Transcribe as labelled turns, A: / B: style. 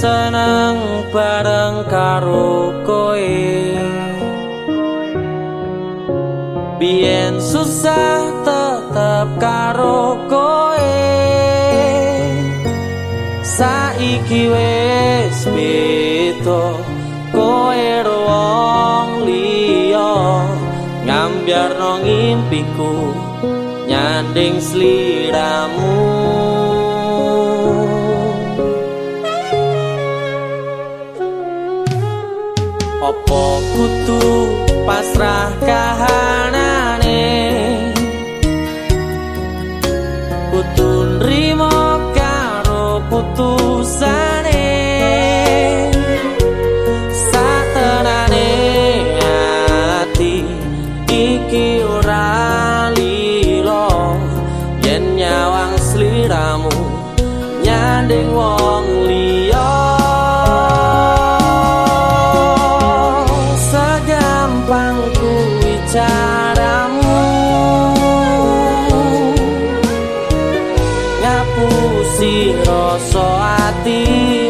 A: Bien senang bareng karo koe. Bien susah tetep karo koe. Saiki wis beto koe ruang liya. Ngambiar ngimpiku nyanding sliramu Opo kutu pasrah kahanane? Kutu nrimo karo putusane. Satenane ati iki ora lilo Yen nyawang sliramu nyanding wong ngapusi rasa atimu